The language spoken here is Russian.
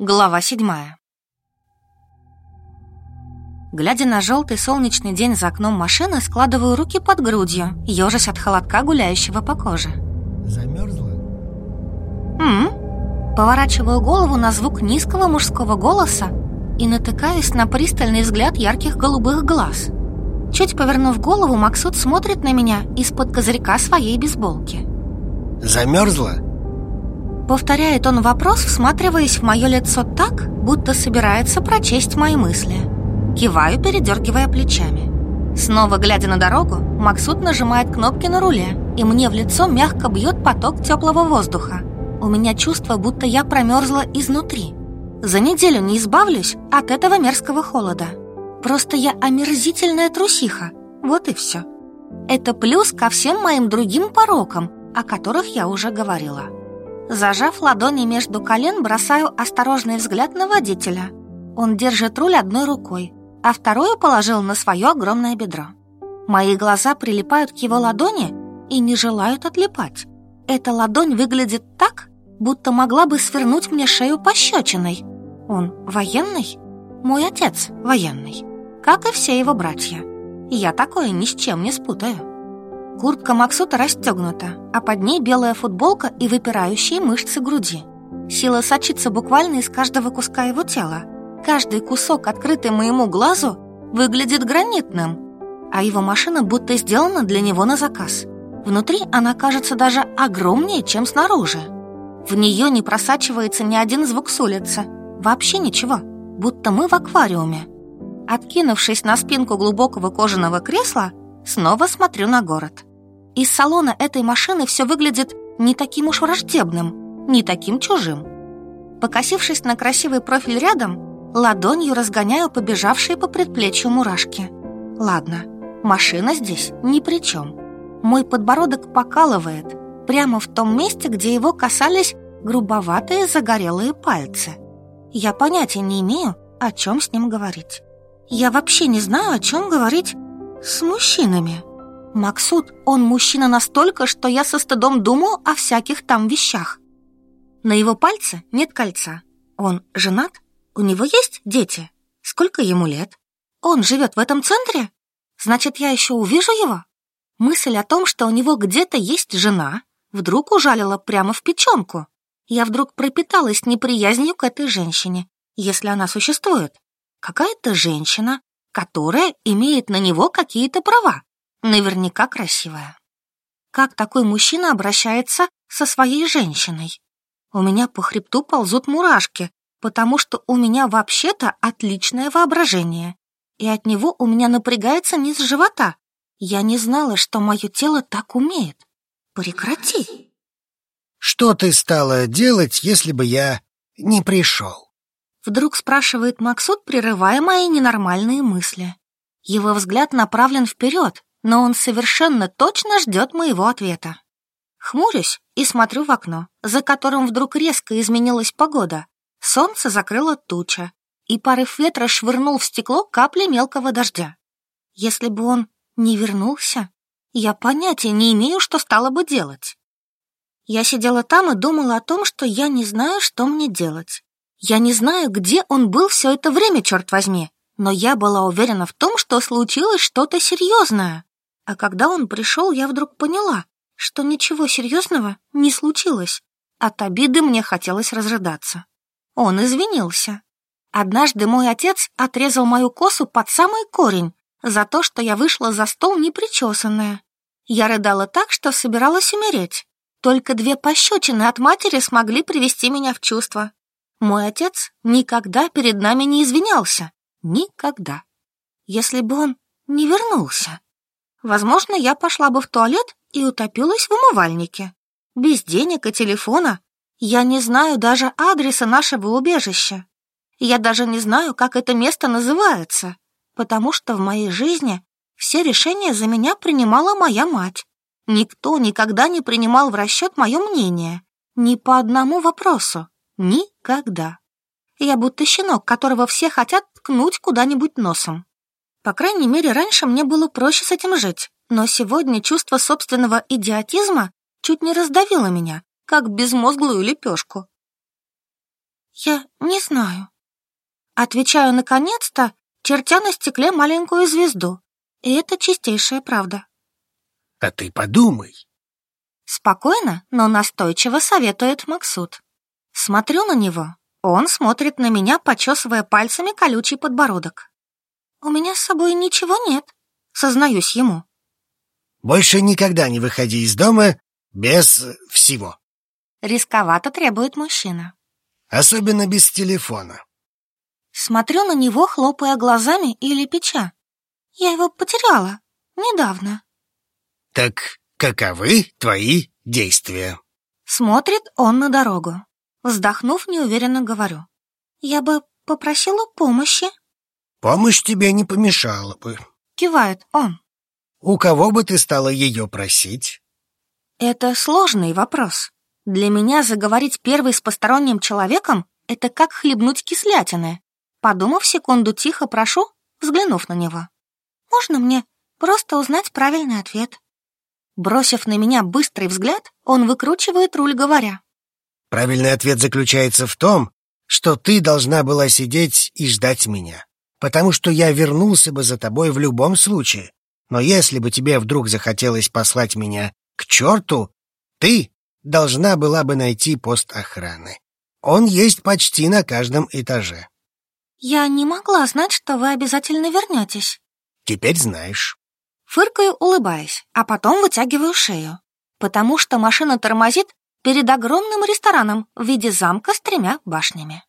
Глава седьмая. Глядя на желтый солнечный день за окном машины, складываю руки под грудью, ежась от холодка, гуляющего по коже. Замерзла? «М?», Поворачиваю голову на звук низкого мужского голоса и натыкаюсь на пристальный взгляд ярких голубых глаз. Чуть повернув голову, Максут смотрит на меня из-под козырька своей бейсболки. Замерзла? Повторяет он вопрос, всматриваясь в мое лицо так, будто собирается прочесть мои мысли. Киваю, передергивая плечами. Снова глядя на дорогу, Максут нажимает кнопки на руле, и мне в лицо мягко бьет поток теплого воздуха. У меня чувство, будто я промерзла изнутри. За неделю не избавлюсь от этого мерзкого холода. Просто я омерзительная трусиха. Вот и все. Это плюс ко всем моим другим порокам, о которых я уже говорила. Зажав ладони между колен, бросаю осторожный взгляд на водителя. Он держит руль одной рукой, а вторую положил на свое огромное бедро. Мои глаза прилипают к его ладони и не желают отлипать. Эта ладонь выглядит так, будто могла бы свернуть мне шею пощечиной. Он военный? Мой отец военный, как и все его братья. Я такое ни с чем не спутаю. Куртка Максута расстегнута, а под ней белая футболка и выпирающие мышцы груди. Сила сочится буквально из каждого куска его тела. Каждый кусок, открытый моему глазу, выглядит гранитным, а его машина будто сделана для него на заказ. Внутри она кажется даже огромнее, чем снаружи. В нее не просачивается ни один звук с улицы. Вообще ничего, будто мы в аквариуме. Откинувшись на спинку глубокого кожаного кресла, снова смотрю на город. Из салона этой машины все выглядит не таким уж враждебным, не таким чужим. Покосившись на красивый профиль рядом, ладонью разгоняю побежавшие по предплечью мурашки. Ладно, машина здесь ни при чем. Мой подбородок покалывает прямо в том месте, где его касались грубоватые загорелые пальцы. Я понятия не имею, о чем с ним говорить. Я вообще не знаю, о чем говорить с мужчинами. Максут, он мужчина настолько, что я со стыдом думаю о всяких там вещах. На его пальце нет кольца. Он женат? У него есть дети? Сколько ему лет? Он живет в этом центре? Значит, я еще увижу его? Мысль о том, что у него где-то есть жена, вдруг ужалила прямо в печенку. Я вдруг пропиталась неприязнью к этой женщине, если она существует. Какая-то женщина, которая имеет на него какие-то права. Наверняка красивая. Как такой мужчина обращается со своей женщиной? У меня по хребту ползут мурашки, потому что у меня вообще-то отличное воображение. И от него у меня напрягается низ живота. Я не знала, что мое тело так умеет. Прекрати. Что ты стала делать, если бы я не пришел? Вдруг спрашивает Максут, прерывая мои ненормальные мысли. Его взгляд направлен вперед, но он совершенно точно ждет моего ответа. Хмурюсь и смотрю в окно, за которым вдруг резко изменилась погода. Солнце закрыло туча, и порыв ветра швырнул в стекло капли мелкого дождя. Если бы он не вернулся, я понятия не имею, что стало бы делать. Я сидела там и думала о том, что я не знаю, что мне делать. Я не знаю, где он был все это время, черт возьми, но я была уверена в том, что случилось что-то серьезное. А когда он пришел, я вдруг поняла, что ничего серьезного не случилось. От обиды мне хотелось разрыдаться. Он извинился. Однажды мой отец отрезал мою косу под самый корень за то, что я вышла за стол непричесанная. Я рыдала так, что собиралась умереть. Только две пощечины от матери смогли привести меня в чувство. Мой отец никогда перед нами не извинялся. Никогда. Если бы он не вернулся. Возможно, я пошла бы в туалет и утопилась в умывальнике. Без денег и телефона. Я не знаю даже адреса нашего убежища. Я даже не знаю, как это место называется, потому что в моей жизни все решения за меня принимала моя мать. Никто никогда не принимал в расчет мое мнение. Ни по одному вопросу. Никогда. Я будто щенок, которого все хотят ткнуть куда-нибудь носом. По крайней мере, раньше мне было проще с этим жить, но сегодня чувство собственного идиотизма чуть не раздавило меня, как безмозглую лепешку. Я не знаю. Отвечаю наконец-то, чертя на стекле маленькую звезду. И это чистейшая правда. А ты подумай. Спокойно, но настойчиво советует Максут. Смотрю на него. Он смотрит на меня, почесывая пальцами колючий подбородок. У меня с собой ничего нет, сознаюсь ему. Больше никогда не выходи из дома без всего. Рисковато требует мужчина. Особенно без телефона. Смотрю на него, хлопая глазами или печа. Я его потеряла недавно. Так каковы твои действия? Смотрит он на дорогу. Вздохнув, неуверенно говорю. Я бы попросила помощи. Помощь тебе не помешала бы. Кивает он. У кого бы ты стала ее просить? Это сложный вопрос. Для меня заговорить первой с посторонним человеком — это как хлебнуть кислятины. Подумав секунду, тихо прошу, взглянув на него. «Можно мне просто узнать правильный ответ?» Бросив на меня быстрый взгляд, он выкручивает руль, говоря. Правильный ответ заключается в том, что ты должна была сидеть и ждать меня, потому что я вернулся бы за тобой в любом случае. Но если бы тебе вдруг захотелось послать меня к черту, ты должна была бы найти пост охраны. Он есть почти на каждом этаже. Я не могла знать, что вы обязательно вернетесь. Теперь знаешь. Фыркаю, улыбаясь, а потом вытягиваю шею, потому что машина тормозит перед огромным рестораном в виде замка с тремя башнями.